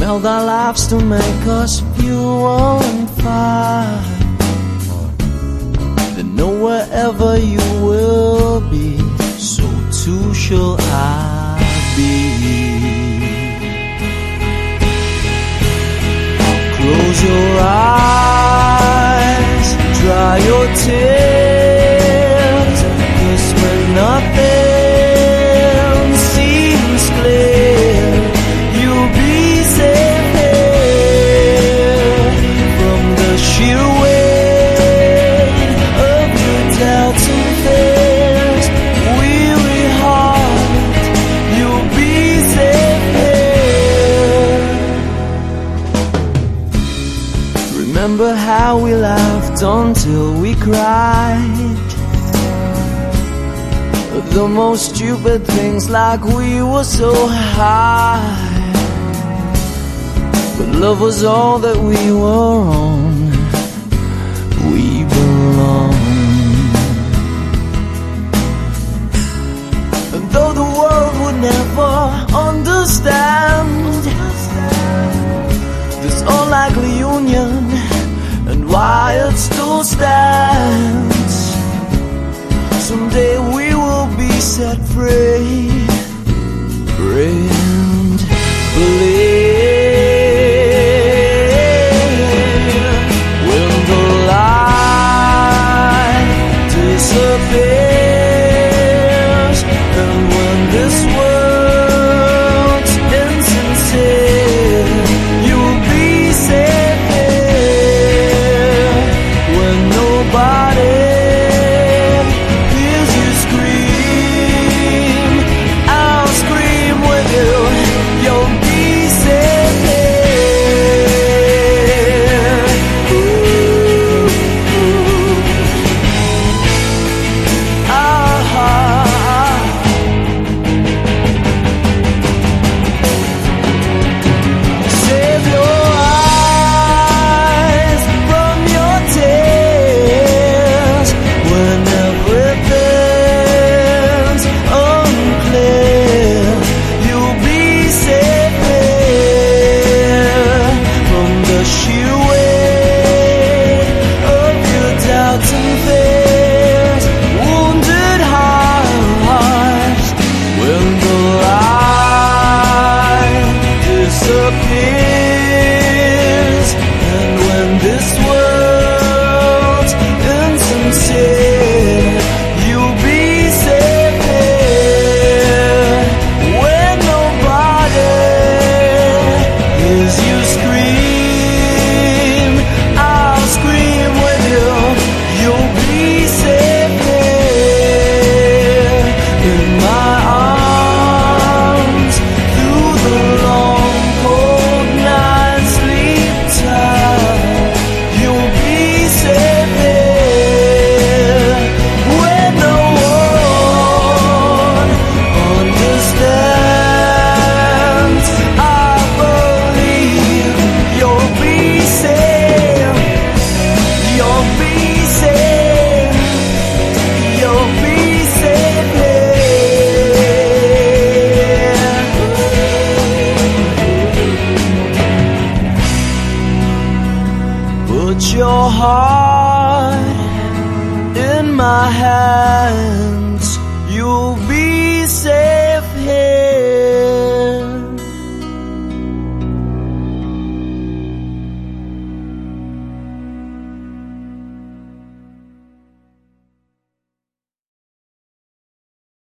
meld our lives to make us pure and fine, then know wherever you will be, so too shall I be. Close your eyes, dry your tears, how we laughed until we cried. The most stupid things like we were so high. But love was all that we were on. We belong. And though the world would never understand this unlikely union set free. Pray and believe when the light disappears heart in my safe.